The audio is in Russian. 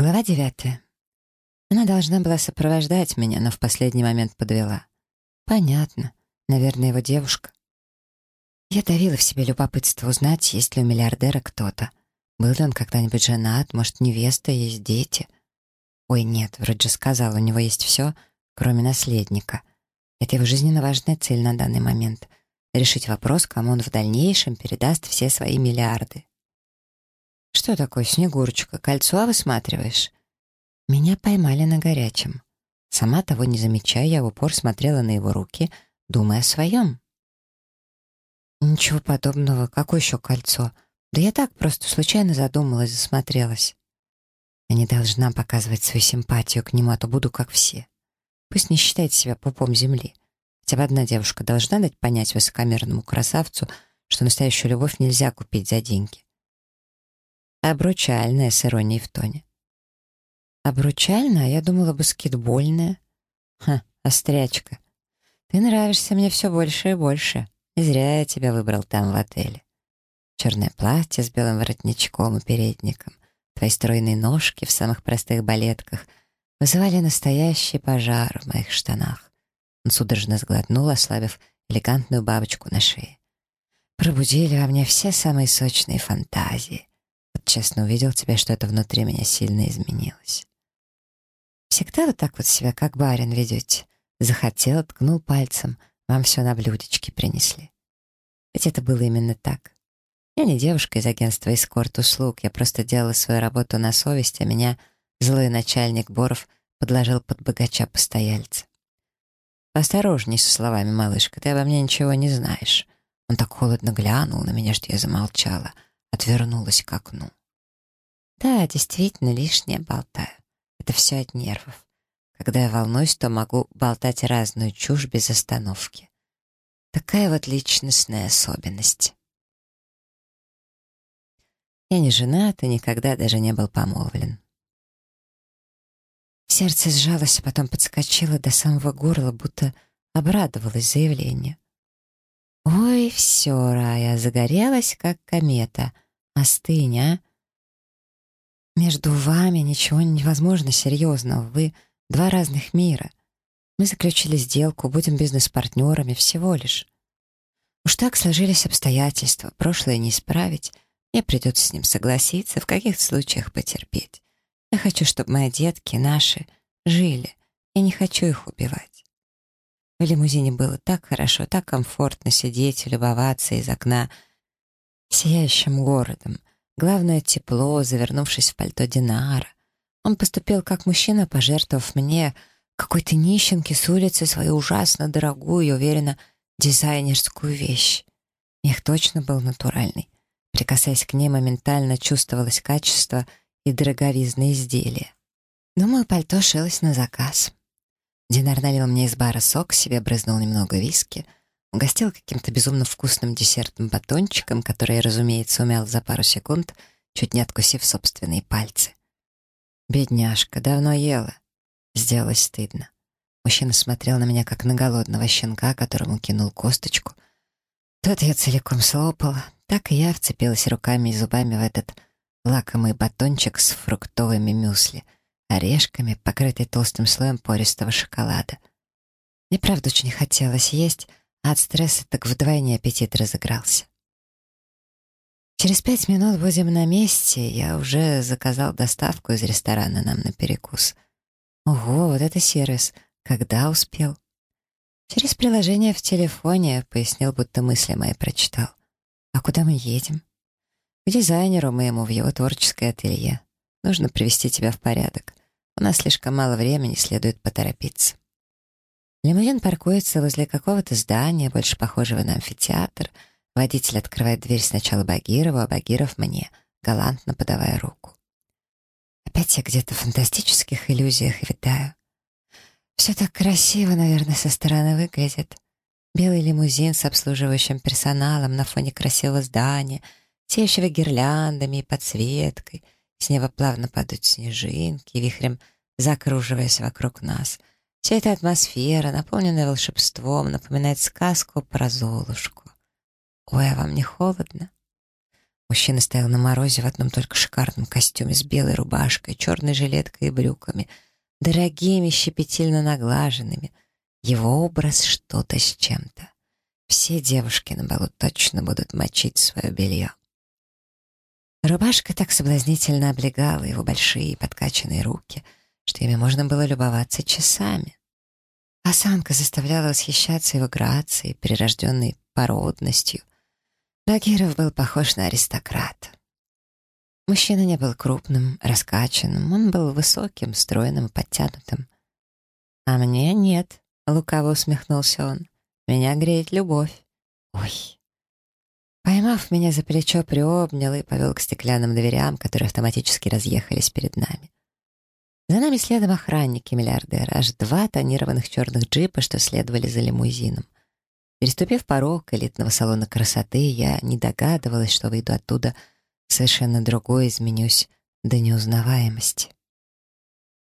Глава девятая. Она должна была сопровождать меня, но в последний момент подвела. Понятно. Наверное, его девушка. Я давила в себе любопытство узнать, есть ли у миллиардера кто-то. Был ли он когда-нибудь женат, может, невеста, есть дети. Ой, нет, вроде же сказал, у него есть все, кроме наследника. Это его жизненно важная цель на данный момент — решить вопрос, кому он в дальнейшем передаст все свои миллиарды. «Что такое, Снегурочка, кольцо высматриваешь?» Меня поймали на горячем. Сама того не замечая, я в упор смотрела на его руки, думая о своем. «Ничего подобного. Какое еще кольцо? Да я так просто случайно задумалась, засмотрелась. Я не должна показывать свою симпатию к нему, а то буду как все. Пусть не считает себя пупом земли. Хотя бы одна девушка должна дать понять высокомерному красавцу, что настоящую любовь нельзя купить за деньги обручальная с иронией в тоне. Обручальная? Я думала, баскетбольная. Ха, острячка. Ты нравишься мне все больше и больше. И зря я тебя выбрал там, в отеле. Черное платье с белым воротничком и передником, твои стройные ножки в самых простых балетках вызывали настоящий пожар в моих штанах. Он судорожно сглотнул, ослабив элегантную бабочку на шее. Пробудили во мне все самые сочные фантазии честно увидел тебя, что это внутри меня сильно изменилось. Всегда вот так вот себя, как барин, ведете. Захотел, ткнул пальцем, вам все на блюдечке принесли. Ведь это было именно так. Я не девушка из агентства эскорт-услуг, я просто делала свою работу на совесть, а меня злой начальник Боров подложил под богача-постояльца. «Осторожней со словами, малышка, ты обо мне ничего не знаешь». Он так холодно глянул на меня, что я замолчала, отвернулась к окну. Да, действительно, лишнее болтаю. Это все от нервов. Когда я волнуюсь, то могу болтать разную чушь без остановки. Такая вот личностная особенность. Я не женат и никогда даже не был помолвлен. Сердце сжалось, а потом подскочило до самого горла, будто обрадовалось заявлению. «Ой, все, Рая, загорелась, как комета. Остынь, а? Между вами ничего невозможно серьезного. Вы два разных мира. Мы заключили сделку, будем бизнес-партнерами всего лишь. Уж так сложились обстоятельства, прошлое не исправить. Мне придется с ним согласиться, в каких случаях потерпеть. Я хочу, чтобы мои детки, наши, жили. Я не хочу их убивать. В лимузине было так хорошо, так комфортно сидеть и любоваться из окна сияющим городом, Главное — тепло, завернувшись в пальто Динара. Он поступил как мужчина, пожертвовав мне, какой-то нищенке с улицы, свою ужасно дорогую и, уверенно, дизайнерскую вещь. Мех точно был натуральный. Прикасаясь к ней, моментально чувствовалось качество и дороговизна изделия. Думаю, пальто шилось на заказ. Динар налил мне из бара сок, себе брызнул немного виски — Угостил каким-то безумно вкусным десертным батончиком, который разумеется, умял за пару секунд, чуть не откусив собственные пальцы. «Бедняжка, давно ела». Сделалось стыдно. Мужчина смотрел на меня, как на голодного щенка, которому кинул косточку. Тот я целиком слопала, так и я вцепилась руками и зубами в этот лакомый батончик с фруктовыми мюсли, орешками, покрытый толстым слоем пористого шоколада. Мне правда очень хотелось есть, от стресса так вдвойне аппетит разыгрался. Через пять минут будем на месте, я уже заказал доставку из ресторана нам на перекус. Ого, вот это сервис. Когда успел? Через приложение в телефоне, пояснил, будто мысли мои прочитал. А куда мы едем? К дизайнеру моему в его творческое ателье. Нужно привести тебя в порядок. У нас слишком мало времени, следует поторопиться. Лимузин паркуется возле какого-то здания, больше похожего на амфитеатр. Водитель открывает дверь сначала Багирову, а Багиров мне, галантно подавая руку. Опять я где-то в фантастических иллюзиях витаю. Все так красиво, наверное, со стороны выглядит. Белый лимузин с обслуживающим персоналом на фоне красивого здания, сияющего гирляндами и подсветкой. С неба плавно падают снежинки, вихрем закруживаясь вокруг нас — Вся эта атмосфера, наполненная волшебством, напоминает сказку про Золушку. Ой, а вам не холодно? Мужчина стоял на морозе в одном только шикарном костюме с белой рубашкой, черной жилеткой и брюками, дорогими, щепетильно наглаженными. Его образ что-то с чем-то. Все девушки на балу точно будут мочить свое белье. Рубашка так соблазнительно облегала его большие подкачанные руки, что ими можно было любоваться часами. Осанка заставляла восхищаться его грацией, прирожденной породностью. Багиров был похож на аристократа. Мужчина не был крупным, раскачанным, он был высоким, стройным подтянутым. «А мне нет», — лукаво усмехнулся он. «Меня греет любовь». «Ой». Поймав меня за плечо, приобнял и повел к стеклянным дверям, которые автоматически разъехались перед нами. За нами следом охранники-миллиардеры, аж два тонированных черных джипа, что следовали за лимузином. Переступив порог элитного салона красоты, я не догадывалась, что выйду оттуда совершенно другой, изменюсь до неузнаваемости.